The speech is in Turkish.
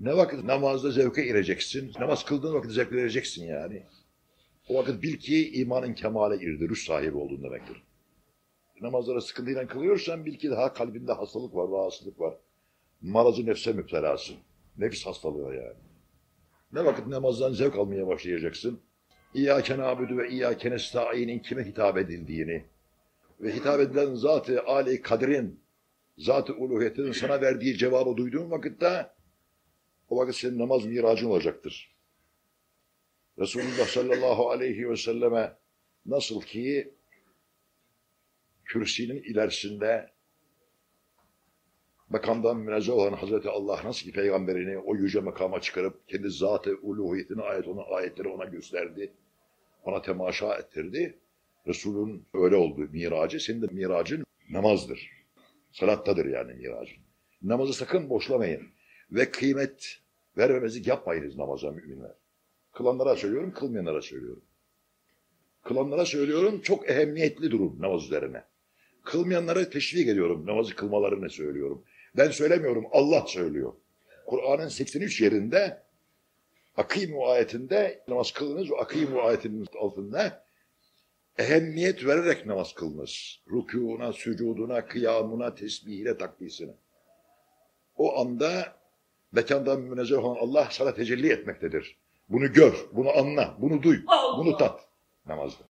Ne vakit namazda zevke ereceksin, namaz kıldığın vakit zevk vereceksin yani. O vakit bil ki imanın kemale girdi, ruh sahibi oldun demektir. Namazları sıkıntıyla kılıyorsan bil ki daha kalbinde hastalık var, rahatsızlık var. Marazı nefse müptelasın. Nefis hastalığı yani. Ne vakit namazdan zevk almaya başlayacaksın? İyyâke nâbudu ve iyyâke nesta'inin kime hitap edildiğini ve hitap edilen zat-ı âli kaderin, zat-ı uluhiyetinin sana verdiği cevabı duyduğun vakitte o vakit senin namaz miracın olacaktır. Resulullah sallallahu aleyhi ve selleme nasıl ki kürsinin ilerisinde makamdan münezzeh olan Hazreti Allah nasıl ki peygamberini o yüce makama çıkarıp kendi zat-ı uluhiyetine ait olan ayetleri ona gösterdi. Ona temaşa ettirdi. Resul'ün öyle oldu miracı. Senin de miracın namazdır. Salattadır yani miracın. Namazı sakın boşlamayın. Ve kıymet vermemezlik yapmayınız namaza müminler. Kılanlara söylüyorum, kılmayanlara söylüyorum. Kılanlara söylüyorum, çok ehemmiyetli durun namaz üzerine. Kılmayanlara teşvik ediyorum, namazı kılmalarını söylüyorum. Ben söylemiyorum, Allah söylüyor. Kur'an'ın 83 yerinde Akimu ayetinde namaz kılınız, o Akimu ayetinin altında ehemmiyet vererek namaz kılınız. Rükûna, sücuduna, kıyamuna, tesbihine, takdisine. O anda mekandan münezzeh olan Allah sana tecelli etmektedir. Bunu gör, bunu anla, bunu duy, Allah! bunu tat namazda.